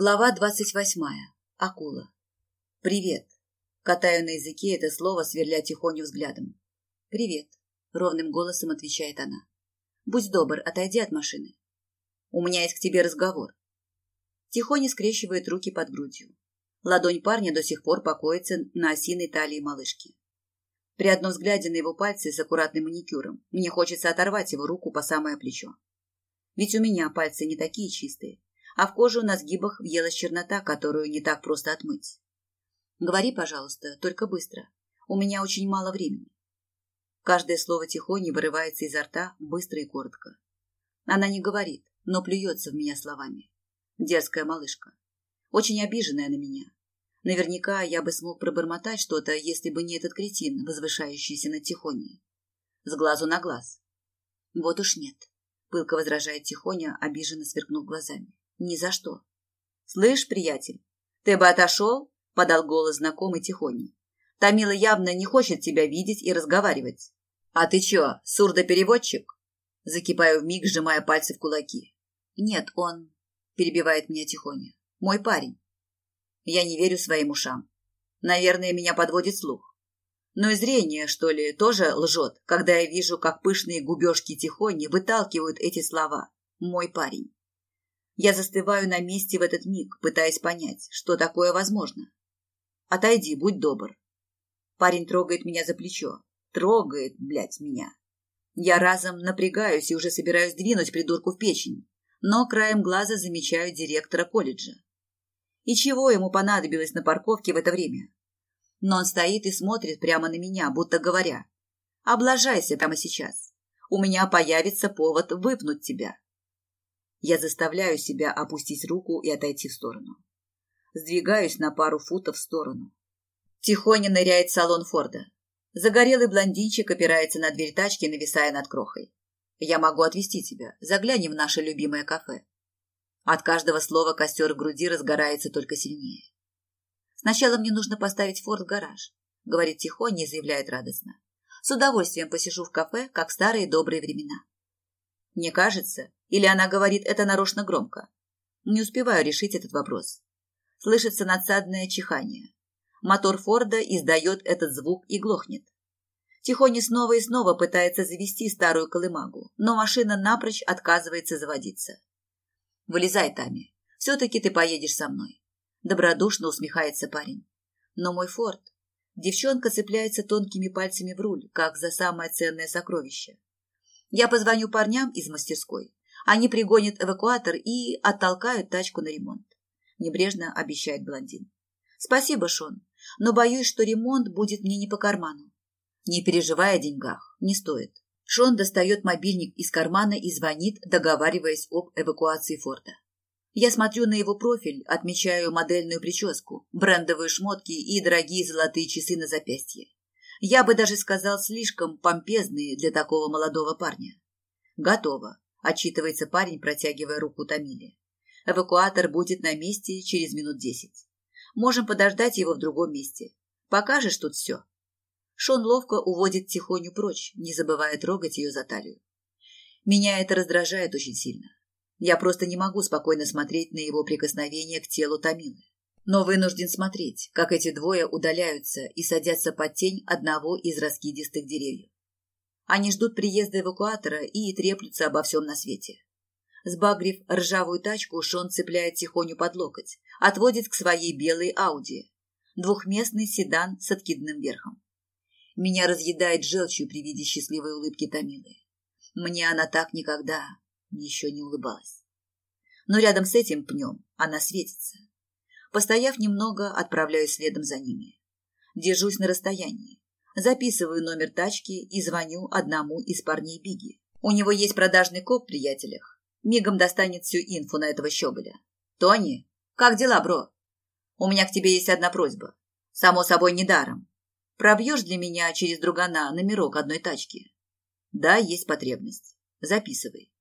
Глава двадцать восьмая. Акула. «Привет». Катаю на языке это слово, сверля тихоню взглядом. «Привет», — ровным голосом отвечает она. «Будь добр, отойди от машины. У меня есть к тебе разговор». Тихоня скрещивает руки под грудью. Ладонь парня до сих пор покоится на осиной талии малышки. При одном взгляде на его пальцы с аккуратным маникюром мне хочется оторвать его руку по самое плечо. Ведь у меня пальцы не такие чистые, а в кожу на сгибах въелась чернота, которую не так просто отмыть. Говори, пожалуйста, только быстро. У меня очень мало времени. Каждое слово тихони вырывается изо рта быстро и коротко. Она не говорит, но плюется в меня словами. Дерзкая малышка. Очень обиженная на меня. Наверняка я бы смог пробормотать что-то, если бы не этот кретин, возвышающийся над Тихоней. С глазу на глаз. Вот уж нет. Пылко возражает Тихоня, обиженно сверкнув глазами. Ни за что. Слышь, приятель, ты бы отошел? Подал голос знакомый Тихоний. Тамила явно не хочет тебя видеть и разговаривать. А ты чё, сурдопереводчик? Закипаю вмиг, сжимая пальцы в кулаки. Нет, он... Перебивает меня Тихоня. Мой парень. Я не верю своим ушам. Наверное, меня подводит слух. Но и зрение, что ли, тоже лжет, когда я вижу, как пышные губежки Тихони выталкивают эти слова. Мой парень. Я застываю на месте в этот миг, пытаясь понять, что такое возможно. Отойди, будь добр. Парень трогает меня за плечо. Трогает, блядь, меня. Я разом напрягаюсь и уже собираюсь двинуть придурку в печень, но краем глаза замечаю директора колледжа. И чего ему понадобилось на парковке в это время? Но он стоит и смотрит прямо на меня, будто говоря, «Облажайся прямо сейчас. У меня появится повод выпнуть тебя». Я заставляю себя опустить руку и отойти в сторону. Сдвигаюсь на пару футов в сторону. Тихоня ныряет в салон Форда. Загорелый блондинчик опирается на дверь тачки, нависая над крохой. Я могу отвезти тебя. Заглянем в наше любимое кафе. От каждого слова костер в груди разгорается только сильнее. Сначала мне нужно поставить Форд в гараж, говорит Тихоня и заявляет радостно. С удовольствием посижу в кафе, как в старые добрые времена. Мне кажется, или она говорит это нарочно громко? Не успеваю решить этот вопрос. Слышится надсадное чихание. Мотор Форда издает этот звук и глохнет. Тихоня снова и снова пытается завести старую колымагу, но машина напрочь отказывается заводиться. «Вылезай, Тами. Все-таки ты поедешь со мной». Добродушно усмехается парень. Но мой Форд... Девчонка цепляется тонкими пальцами в руль, как за самое ценное сокровище. Я позвоню парням из мастерской. Они пригонят эвакуатор и оттолкают тачку на ремонт. Небрежно обещает блондин. Спасибо, Шон, но боюсь, что ремонт будет мне не по карману. Не переживай о деньгах, не стоит. Шон достает мобильник из кармана и звонит, договариваясь об эвакуации форта. Я смотрю на его профиль, отмечаю модельную прическу, брендовые шмотки и дорогие золотые часы на запястье. Я бы даже сказал, слишком помпезные для такого молодого парня. Готово, отчитывается парень, протягивая руку Тамиле. Эвакуатор будет на месте через минут десять. Можем подождать его в другом месте. Покажешь тут все. Шон ловко уводит тихоню прочь, не забывая трогать ее за талию. Меня это раздражает очень сильно. Я просто не могу спокойно смотреть на его прикосновение к телу Тамилы но вынужден смотреть, как эти двое удаляются и садятся под тень одного из раскидистых деревьев. Они ждут приезда эвакуатора и треплются обо всем на свете. Сбагрив ржавую тачку, Шон цепляет тихоню под локоть, отводит к своей белой Ауди. Двухместный седан с откидным верхом. Меня разъедает желчью при виде счастливой улыбки Томилы. Мне она так никогда еще не улыбалась. Но рядом с этим пнем она светится. Постояв немного, отправляюсь следом за ними. Держусь на расстоянии. Записываю номер тачки и звоню одному из парней Биги. У него есть продажный коп в приятелях. Мигом достанет всю инфу на этого щеголя. «Тони, как дела, бро? У меня к тебе есть одна просьба. Само собой, недаром. Пробьешь для меня через другана номерок одной тачки?» «Да, есть потребность. Записывай.